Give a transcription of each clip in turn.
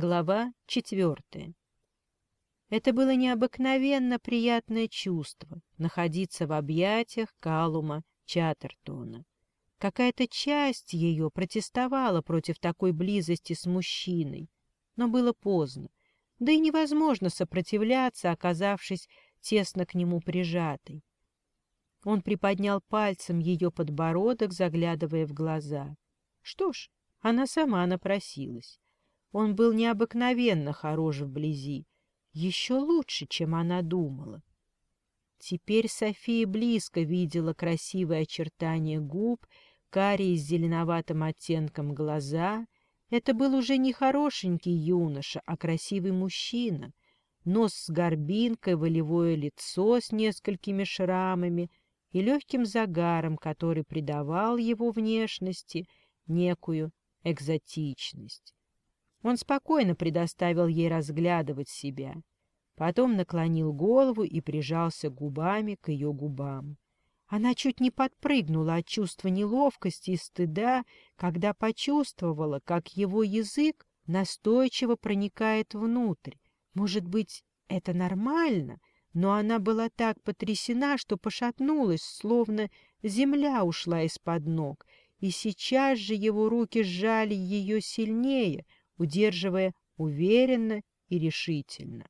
Глава четвертая. Это было необыкновенно приятное чувство — находиться в объятиях Калума Чаттертона. Какая-то часть ее протестовала против такой близости с мужчиной, но было поздно, да и невозможно сопротивляться, оказавшись тесно к нему прижатой. Он приподнял пальцем ее подбородок, заглядывая в глаза. Что ж, она сама напросилась. Он был необыкновенно хорош вблизи, еще лучше, чем она думала. Теперь София близко видела красивые очертания губ, карие с зеленоватым оттенком глаза. Это был уже не хорошенький юноша, а красивый мужчина. Нос с горбинкой, волевое лицо с несколькими шрамами и легким загаром, который придавал его внешности некую экзотичность. Он спокойно предоставил ей разглядывать себя. Потом наклонил голову и прижался губами к ее губам. Она чуть не подпрыгнула от чувства неловкости и стыда, когда почувствовала, как его язык настойчиво проникает внутрь. Может быть, это нормально, но она была так потрясена, что пошатнулась, словно земля ушла из-под ног, и сейчас же его руки сжали ее сильнее — удерживая уверенно и решительно.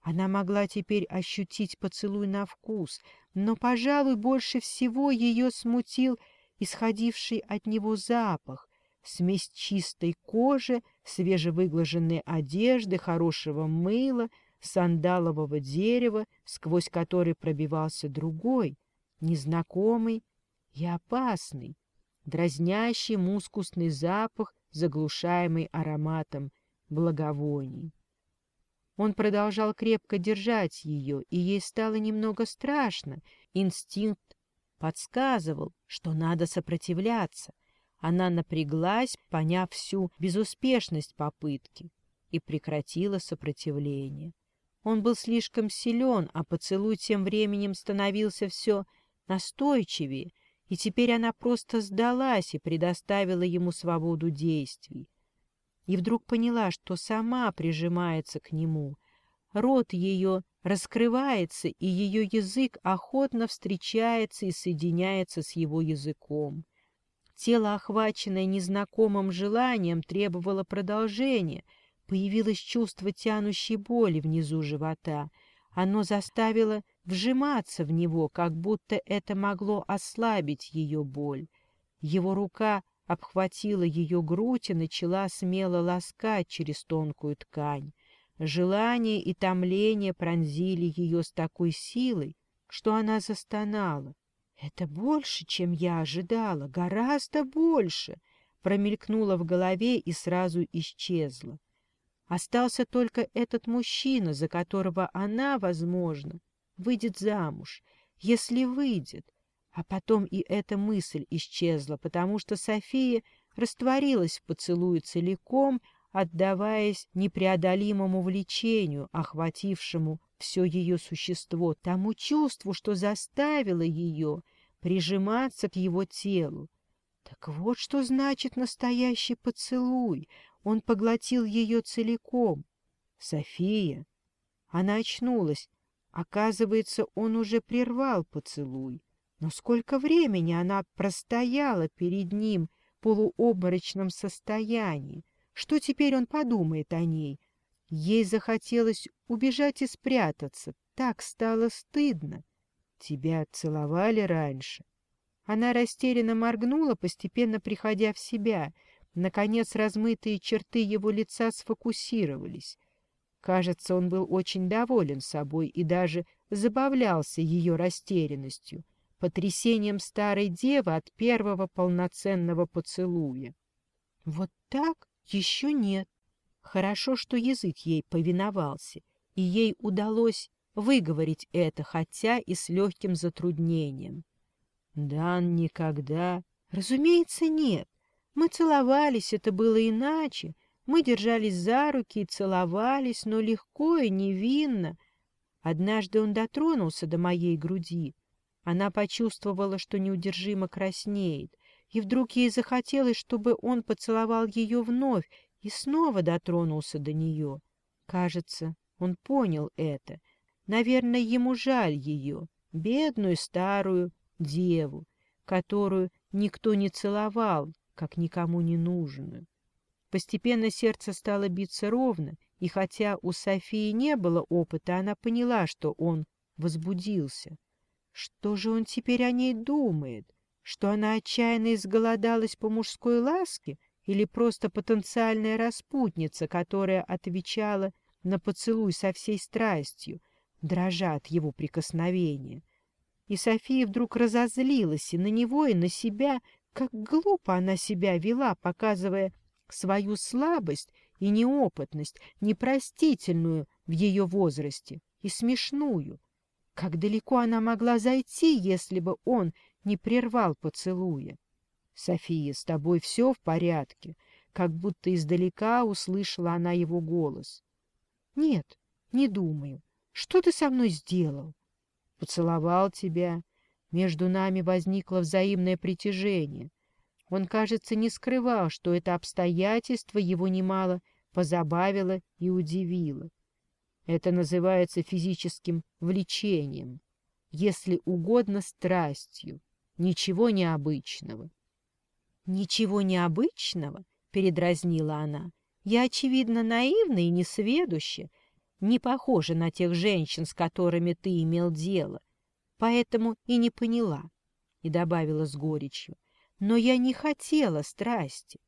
Она могла теперь ощутить поцелуй на вкус, но, пожалуй, больше всего ее смутил исходивший от него запах, смесь чистой кожи, свежевыглаженной одежды, хорошего мыла, сандалового дерева, сквозь который пробивался другой, незнакомый и опасный, дразнящий мускусный запах заглушаемый ароматом благовоний. Он продолжал крепко держать ее, и ей стало немного страшно. Инстинкт подсказывал, что надо сопротивляться. Она напряглась, поняв всю безуспешность попытки, и прекратила сопротивление. Он был слишком силен, а поцелуй тем временем становился все настойчивее, и теперь она просто сдалась и предоставила ему свободу действий. И вдруг поняла, что сама прижимается к нему. Рот ее раскрывается, и ее язык охотно встречается и соединяется с его языком. Тело, охваченное незнакомым желанием, требовало продолжения. Появилось чувство тянущей боли внизу живота — оно заставило вжиматься в него, как будто это могло ослабить ее боль. Его рука обхватила ее грудь и начала смело ласкать через тонкую ткань. Желание и томление пронзили ее с такой силой, что она застонала. «Это больше, чем я ожидала, гораздо больше!» промелькнула в голове и сразу исчезла. Остался только этот мужчина, за которого она, возможно, выйдет замуж, если выйдет. А потом и эта мысль исчезла, потому что София растворилась в поцелуе целиком, отдаваясь непреодолимому влечению, охватившему все ее существо, тому чувству, что заставило ее прижиматься к его телу. Так вот что значит настоящий поцелуй, он поглотил ее целиком. София. Она очнулась. Оказывается, он уже прервал поцелуй. Но сколько времени она простояла перед ним в полуобморочном состоянии? Что теперь он подумает о ней? Ей захотелось убежать и спрятаться. Так стало стыдно. Тебя целовали раньше. Она растерянно моргнула, постепенно приходя в себя — Наконец размытые черты его лица сфокусировались. Кажется, он был очень доволен собой и даже забавлялся ее растерянностью, потрясением старой девы от первого полноценного поцелуя. Вот так еще нет. Хорошо, что язык ей повиновался, и ей удалось выговорить это, хотя и с легким затруднением. Дан никогда... Разумеется, нет. Мы целовались, это было иначе. Мы держались за руки и целовались, но легко и невинно. Однажды он дотронулся до моей груди. Она почувствовала, что неудержимо краснеет, и вдруг ей захотелось, чтобы он поцеловал ее вновь и снова дотронулся до нее. Кажется, он понял это. Наверное, ему жаль ее, бедную старую деву, которую никто не целовал, как никому не нужную. Постепенно сердце стало биться ровно, и хотя у Софии не было опыта, она поняла, что он возбудился. Что же он теперь о ней думает? Что она отчаянно изголодалась по мужской ласке или просто потенциальная распутница, которая отвечала на поцелуй со всей страстью, дрожа от его прикосновения? И София вдруг разозлилась и на него, и на себя, как глупо она себя вела, показывая свою слабость и неопытность, непростительную в ее возрасте и смешную. Как далеко она могла зайти, если бы он не прервал поцелуя? «София, с тобой все в порядке?» Как будто издалека услышала она его голос. «Нет, не думаю. Что ты со мной сделал?» «Поцеловал тебя. Между нами возникло взаимное притяжение. Он, кажется, не скрывал, что это обстоятельство его немало позабавило и удивило. Это называется физическим влечением, если угодно страстью, ничего необычного. «Ничего необычного?» — передразнила она. «Я, очевидно, наивна и несведуща, не похожа на тех женщин, с которыми ты имел дело, поэтому и не поняла. И добавила с горечью. Но я не хотела страсти.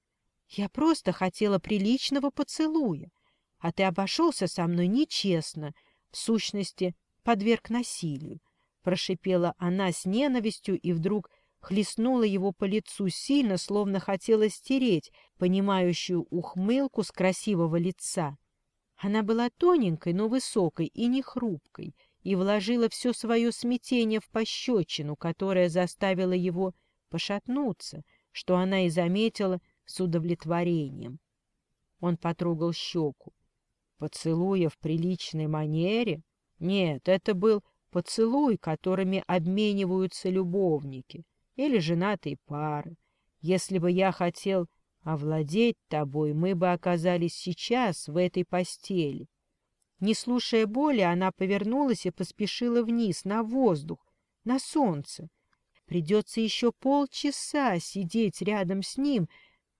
Я просто хотела приличного поцелуя. А ты обошелся со мной нечестно, в сущности, подверг насилию. Прошипела она с ненавистью и вдруг хлестнула его по лицу сильно, словно хотела стереть понимающую ухмылку с красивого лица. Она была тоненькой, но высокой и не хрупкой — и вложила все свое смятение в пощечину, которая заставила его пошатнуться, что она и заметила с удовлетворением. Он потрогал щеку. Поцелуя в приличной манере? Нет, это был поцелуй, которыми обмениваются любовники или женатые пары. Если бы я хотел овладеть тобой, мы бы оказались сейчас в этой постели, не слушая боли, она повернулась и поспешила вниз, на воздух, на солнце. Придется еще полчаса сидеть рядом с ним,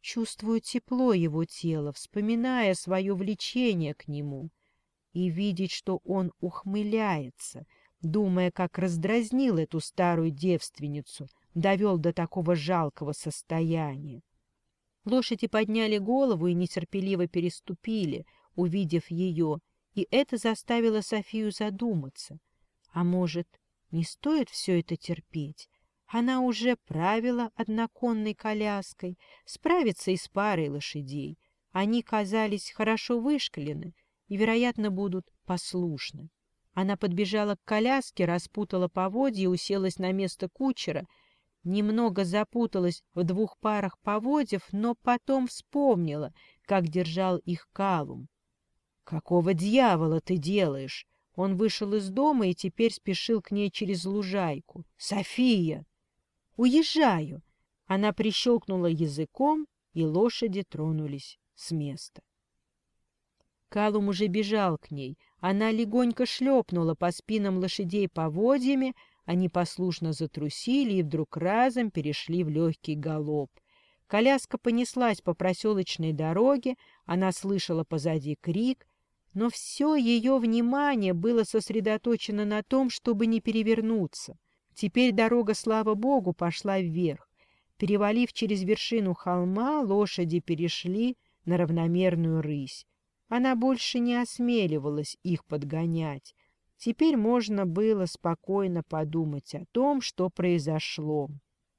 чувствуя тепло его тела, вспоминая свое влечение к нему и видеть, что он ухмыляется, думая, как раздразнил эту старую девственницу, довел до такого жалкого состояния. Лошади подняли голову и нетерпеливо переступили, увидев ее, и это заставило Софию задуматься. А может, не стоит все это терпеть? Она уже правила одноконной коляской, справится и с парой лошадей. Они казались хорошо вышкалены и, вероятно, будут послушны. Она подбежала к коляске, распутала поводья, уселась на место кучера, немного запуталась в двух парах поводьев, но потом вспомнила, как держал их Калум. «Какого дьявола ты делаешь?» Он вышел из дома и теперь спешил к ней через лужайку. «София!» «Уезжаю!» Она прищелкнула языком, и лошади тронулись с места. Калум уже бежал к ней. Она легонько шлепнула по спинам лошадей поводьями, они послушно затрусили и вдруг разом перешли в легкий галоп. Коляска понеслась по проселочной дороге, она слышала позади крик, но все ее внимание было сосредоточено на том, чтобы не перевернуться. Теперь дорога, слава богу, пошла вверх. Перевалив через вершину холма, лошади перешли на равномерную рысь. Она больше не осмеливалась их подгонять. Теперь можно было спокойно подумать о том, что произошло.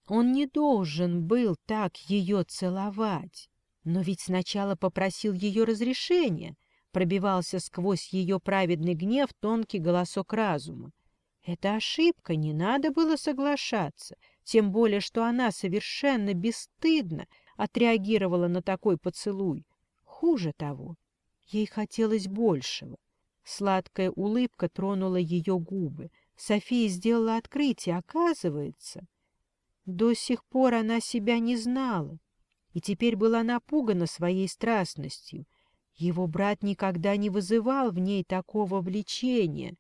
Он не должен был так ее целовать. Но ведь сначала попросил ее разрешения пробивался сквозь ее праведный гнев тонкий голосок разума. Это ошибка, не надо было соглашаться, тем более, что она совершенно бесстыдно отреагировала на такой поцелуй. Хуже того, ей хотелось большего. Сладкая улыбка тронула ее губы. София сделала открытие, оказывается. До сих пор она себя не знала и теперь была напугана своей страстностью, его брат никогда не вызывал в ней такого влечения,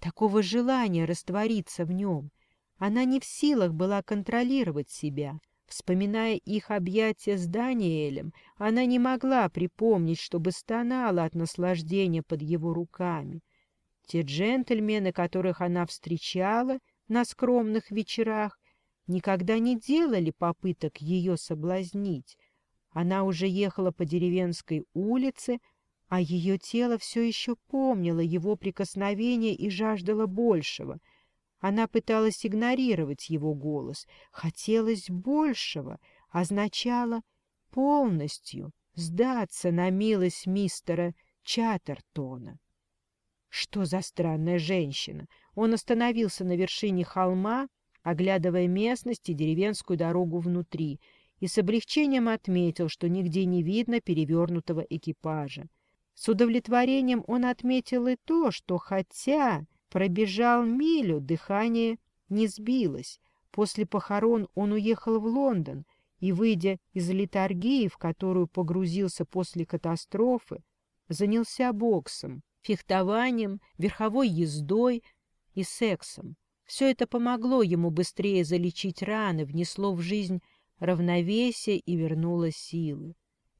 такого желания раствориться в нем. Она не в силах была контролировать себя. Вспоминая их объятия с Даниэлем, она не могла припомнить, чтобы стонала от наслаждения под его руками. Те джентльмены, которых она встречала на скромных вечерах, никогда не делали попыток ее соблазнить. Она уже ехала по деревенской улице, а ее тело все еще помнило его прикосновение и жаждало большего. Она пыталась игнорировать его голос. Хотелось большего, означало полностью сдаться на милость мистера Чаттертона. Что за странная женщина? Он остановился на вершине холма, оглядывая местность и деревенскую дорогу внутри — и с облегчением отметил, что нигде не видно перевернутого экипажа. С удовлетворением он отметил и то, что хотя пробежал милю, дыхание не сбилось. После похорон он уехал в Лондон и, выйдя из литургии, в которую погрузился после катастрофы, занялся боксом, фехтованием, верховой ездой и сексом. Все это помогло ему быстрее залечить раны, внесло в жизнь равновесие и вернула силы.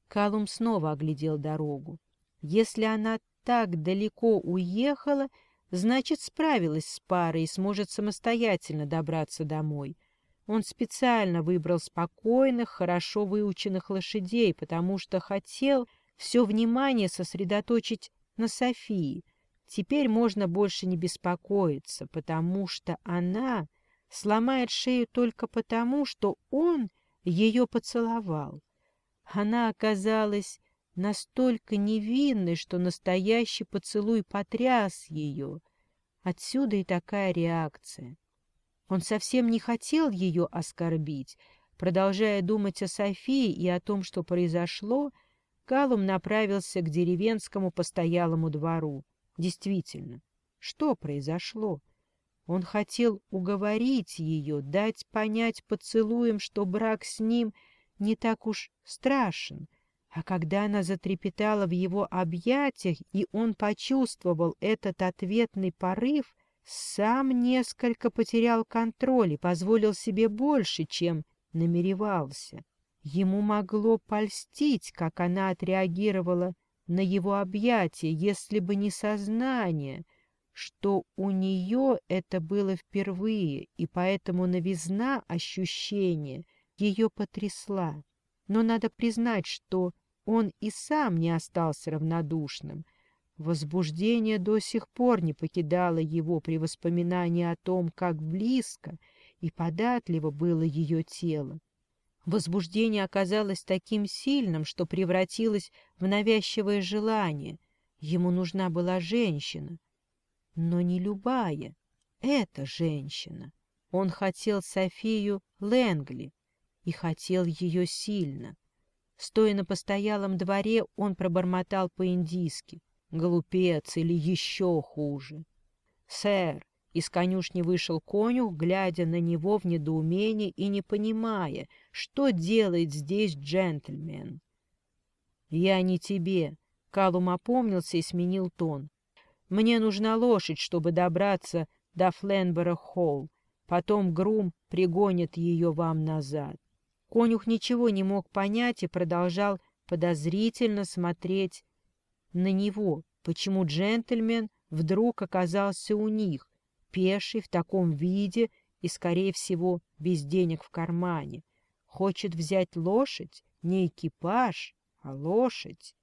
Калум снова оглядел дорогу. Если она так далеко уехала, значит, справилась с парой и сможет самостоятельно добраться домой. Он специально выбрал спокойных, хорошо выученных лошадей, потому что хотел все внимание сосредоточить на Софии. Теперь можно больше не беспокоиться, потому что она сломает шею только потому, что он — ее поцеловал. Она оказалась настолько невинной, что настоящий поцелуй потряс ее. Отсюда и такая реакция. Он совсем не хотел ее оскорбить. Продолжая думать о Софии и о том, что произошло, Калум направился к деревенскому постоялому двору. Действительно, что произошло? Он хотел уговорить ее, дать понять поцелуем, что брак с ним не так уж страшен. А когда она затрепетала в его объятиях, и он почувствовал этот ответный порыв, сам несколько потерял контроль и позволил себе больше, чем намеревался. Ему могло польстить, как она отреагировала на его объятия, если бы не сознание — что у нее это было впервые, и поэтому новизна ощущения ее потрясла. Но надо признать, что он и сам не остался равнодушным. Возбуждение до сих пор не покидало его при воспоминании о том, как близко и податливо было ее тело. Возбуждение оказалось таким сильным, что превратилось в навязчивое желание. Ему нужна была женщина — но не любая. это женщина. Он хотел Софию Лэнгли и хотел ее сильно. Стоя на постоялом дворе, он пробормотал по-индийски. «Глупец или еще хуже!» «Сэр!» Из конюшни вышел конюх, глядя на него в недоумении и не понимая, что делает здесь джентльмен. «Я не тебе!» Калум опомнился и сменил тон. Мне нужна лошадь, чтобы добраться до Фленбора-Холл. Потом грум пригонит ее вам назад. Конюх ничего не мог понять и продолжал подозрительно смотреть на него, почему джентльмен вдруг оказался у них, пеший в таком виде и, скорее всего, без денег в кармане. Хочет взять лошадь, не экипаж, а лошадь.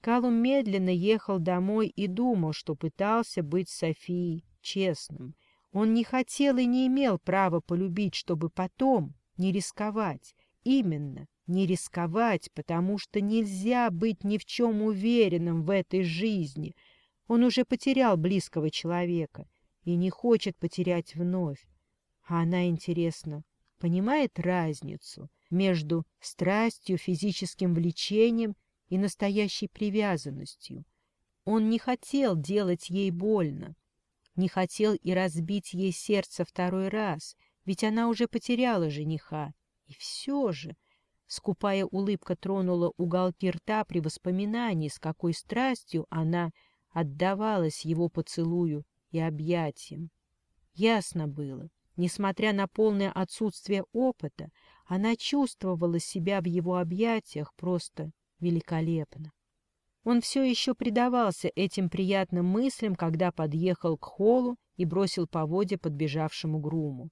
Калум медленно ехал домой и думал, что пытался быть Софией честным. Он не хотел и не имел права полюбить, чтобы потом не рисковать. Именно, не рисковать, потому что нельзя быть ни в чем уверенным в этой жизни. Он уже потерял близкого человека и не хочет потерять вновь. А она, интересно, понимает разницу между страстью, физическим влечением – и настоящей привязанностью. Он не хотел делать ей больно, не хотел и разбить ей сердце второй раз, ведь она уже потеряла жениха. И все же... Скупая улыбка тронула уголки рта при воспоминании, с какой страстью она отдавалась его поцелую и объятиям. Ясно было, несмотря на полное отсутствие опыта, она чувствовала себя в его объятиях просто великолепно. Он все еще предавался этим приятным мыслям, когда подъехал к холлу и бросил поводья подбежавшему груму.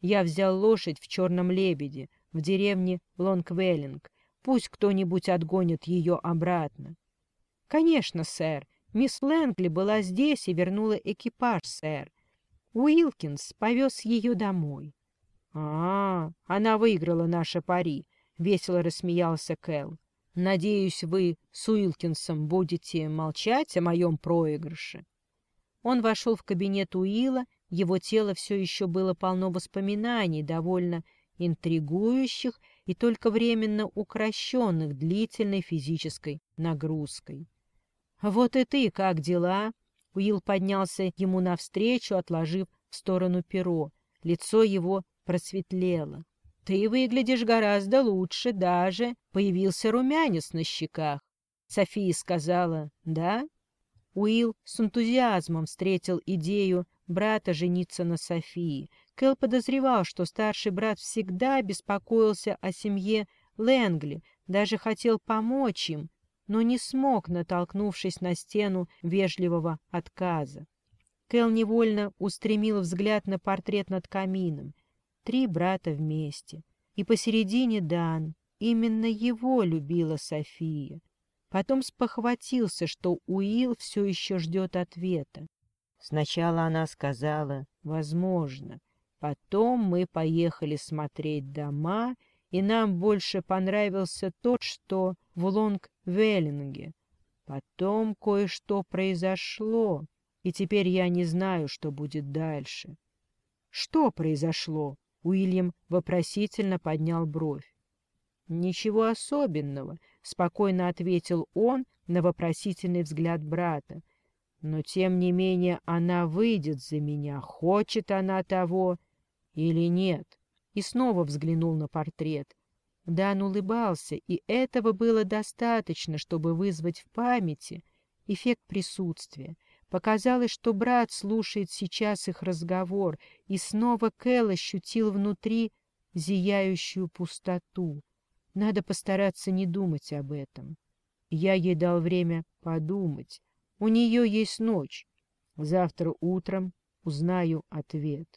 «Я взял лошадь в черном лебеде, в деревне Лонгвеллинг. Пусть кто-нибудь отгонит ее обратно». «Конечно, сэр. Мисс Лэнгли была здесь и вернула экипаж, сэр. Уилкинс повез ее домой». «А, -а она выиграла наше пари», — весело рассмеялся Кэл. Надеюсь, вы с Уилкинсом будете молчать о моем проигрыше. Он вошел в кабинет Уилла, его тело все еще было полно воспоминаний, довольно интригующих и только временно укращенных длительной физической нагрузкой. «Вот и ты, как дела?» Уилл поднялся ему навстречу, отложив в сторону перо. Лицо его просветлело. «Ты выглядишь гораздо лучше даже. Появился румянец на щеках». София сказала «Да». Уилл с энтузиазмом встретил идею брата жениться на Софии. Кэл подозревал, что старший брат всегда беспокоился о семье Лэнгли, даже хотел помочь им, но не смог, натолкнувшись на стену вежливого отказа. Кэл невольно устремил взгляд на портрет над камином. Три брата вместе. И посередине Дан. Именно его любила София. Потом спохватился, что Уил все еще ждет ответа. Сначала она сказала «возможно». Потом мы поехали смотреть дома, и нам больше понравился тот, что в Лонг-Веллинге. Потом кое-что произошло, и теперь я не знаю, что будет дальше. — Что произошло? Уильям вопросительно поднял бровь. «Ничего особенного», — спокойно ответил он на вопросительный взгляд брата. «Но тем не менее она выйдет за меня, хочет она того или нет». И снова взглянул на портрет. Дан улыбался, и этого было достаточно, чтобы вызвать в памяти эффект присутствия — Показалось, что брат слушает сейчас их разговор, и снова Кэл ощутил внутри зияющую пустоту. Надо постараться не думать об этом. Я ей дал время подумать. У нее есть ночь. Завтра утром узнаю ответ.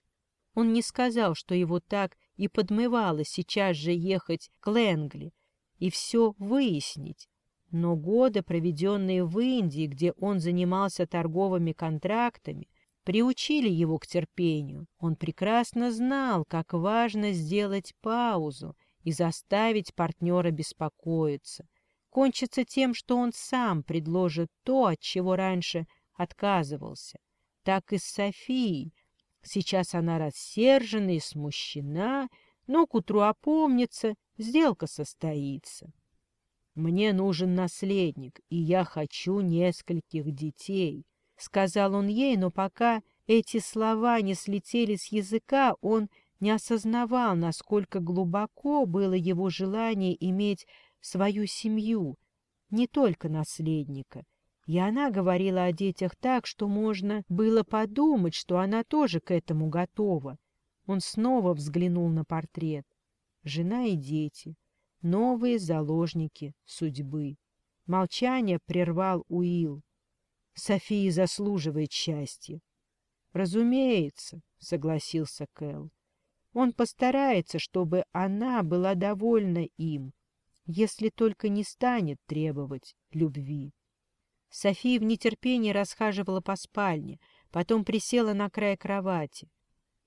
Он не сказал, что его так и подмывало сейчас же ехать к Лэнгли и все выяснить, но годы, проведенные в Индии, где он занимался торговыми контрактами, приучили его к терпению. Он прекрасно знал, как важно сделать паузу и заставить партнера беспокоиться. Кончится тем, что он сам предложит то, от чего раньше отказывался. Так и с Софией. Сейчас она рассержена и смущена, но к утру опомнится, сделка состоится. «Мне нужен наследник, и я хочу нескольких детей», — сказал он ей, но пока эти слова не слетели с языка, он не осознавал, насколько глубоко было его желание иметь свою семью, не только наследника. И она говорила о детях так, что можно было подумать, что она тоже к этому готова. Он снова взглянул на портрет. Жена и дети — Новые заложники судьбы. Молчание прервал Уил. София заслуживает счастья. Разумеется, согласился Кэл. Он постарается, чтобы она была довольна им, если только не станет требовать любви. София в нетерпении расхаживала по спальне, потом присела на край кровати.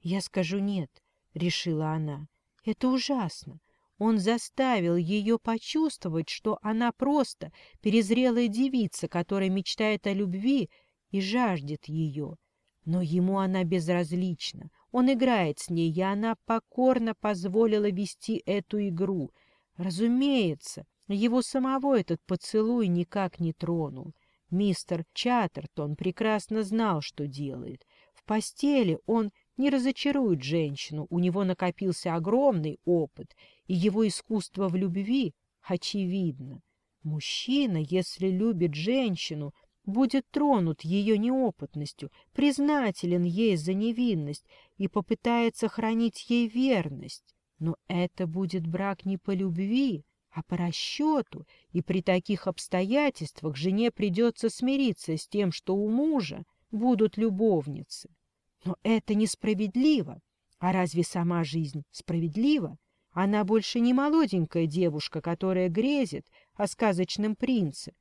«Я скажу нет», — решила она. «Это ужасно. Он заставил ее почувствовать, что она просто перезрелая девица, которая мечтает о любви и жаждет ее. Но ему она безразлична. Он играет с ней, и она покорно позволила вести эту игру. Разумеется, его самого этот поцелуй никак не тронул. Мистер Чаттертон прекрасно знал, что делает. В постели он не разочарует женщину, у него накопился огромный опыт, и его искусство в любви очевидно. Мужчина, если любит женщину, будет тронут ее неопытностью, признателен ей за невинность и попытается хранить ей верность. Но это будет брак не по любви, а по расчету, и при таких обстоятельствах жене придется смириться с тем, что у мужа будут любовницы. Но это несправедливо. А разве сама жизнь справедлива? Она больше не молоденькая девушка, которая грезит о сказочном принце,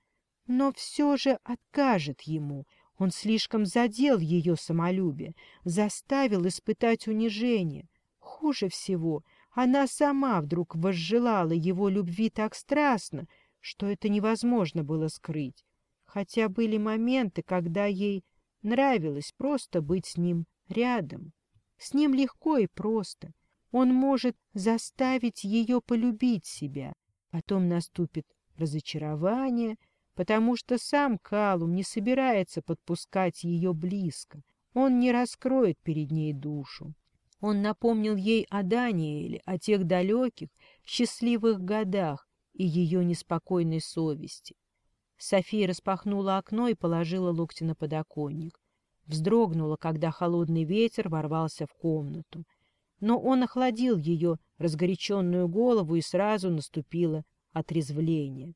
но все же откажет ему. Он слишком задел ее самолюбие, заставил испытать унижение. Хуже всего, она сама вдруг возжелала его любви так страстно, что это невозможно было скрыть. Хотя были моменты, когда ей нравилось просто быть с ним рядом. С ним легко и просто — он может заставить ее полюбить себя. Потом наступит разочарование, потому что сам Калум не собирается подпускать ее близко. Он не раскроет перед ней душу. Он напомнил ей о Даниэле, о тех далеких, счастливых годах и ее неспокойной совести. София распахнула окно и положила локти на подоконник. Вздрогнула, когда холодный ветер ворвался в комнату но он охладил ее разгоряченную голову, и сразу наступило отрезвление.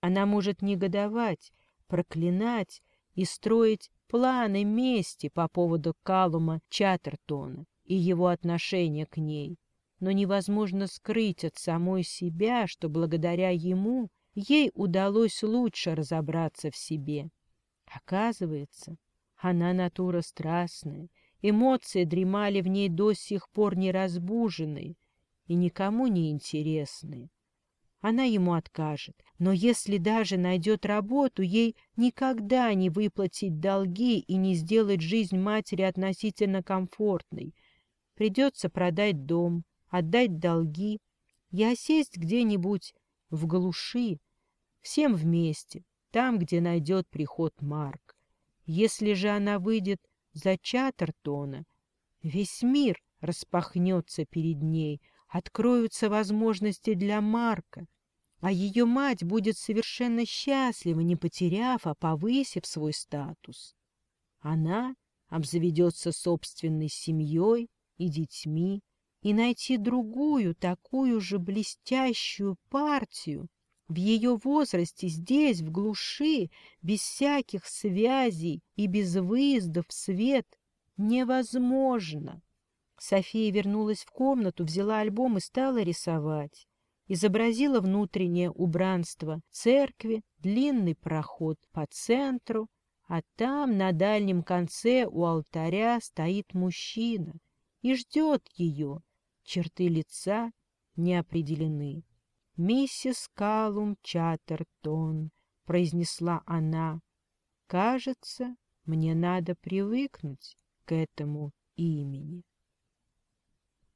Она может негодовать, проклинать и строить планы мести по поводу Калума Чаттертона и его отношения к ней, но невозможно скрыть от самой себя, что благодаря ему ей удалось лучше разобраться в себе. Оказывается, она натура страстная, Эмоции дремали в ней до сих пор неразбуженные и никому не интересные. Она ему откажет, но если даже найдет работу, ей никогда не выплатить долги и не сделать жизнь матери относительно комфортной. Придется продать дом, отдать долги и осесть где-нибудь в глуши, всем вместе, там, где найдет приход Марк. Если же она выйдет зачат Артона. Весь мир распахнется перед ней, откроются возможности для Марка, а ее мать будет совершенно счастлива, не потеряв, а повысив свой статус. Она обзаведется собственной семьей и детьми, и найти другую, такую же блестящую партию в ее возрасте здесь, в глуши, без всяких связей и без выездов в свет, невозможно. София вернулась в комнату, взяла альбом и стала рисовать. Изобразила внутреннее убранство церкви, длинный проход по центру, а там, на дальнем конце у алтаря, стоит мужчина и ждет ее. Черты лица не определены. «Миссис Калум Чаттертон», — произнесла она, — «кажется, мне надо привыкнуть к этому имени».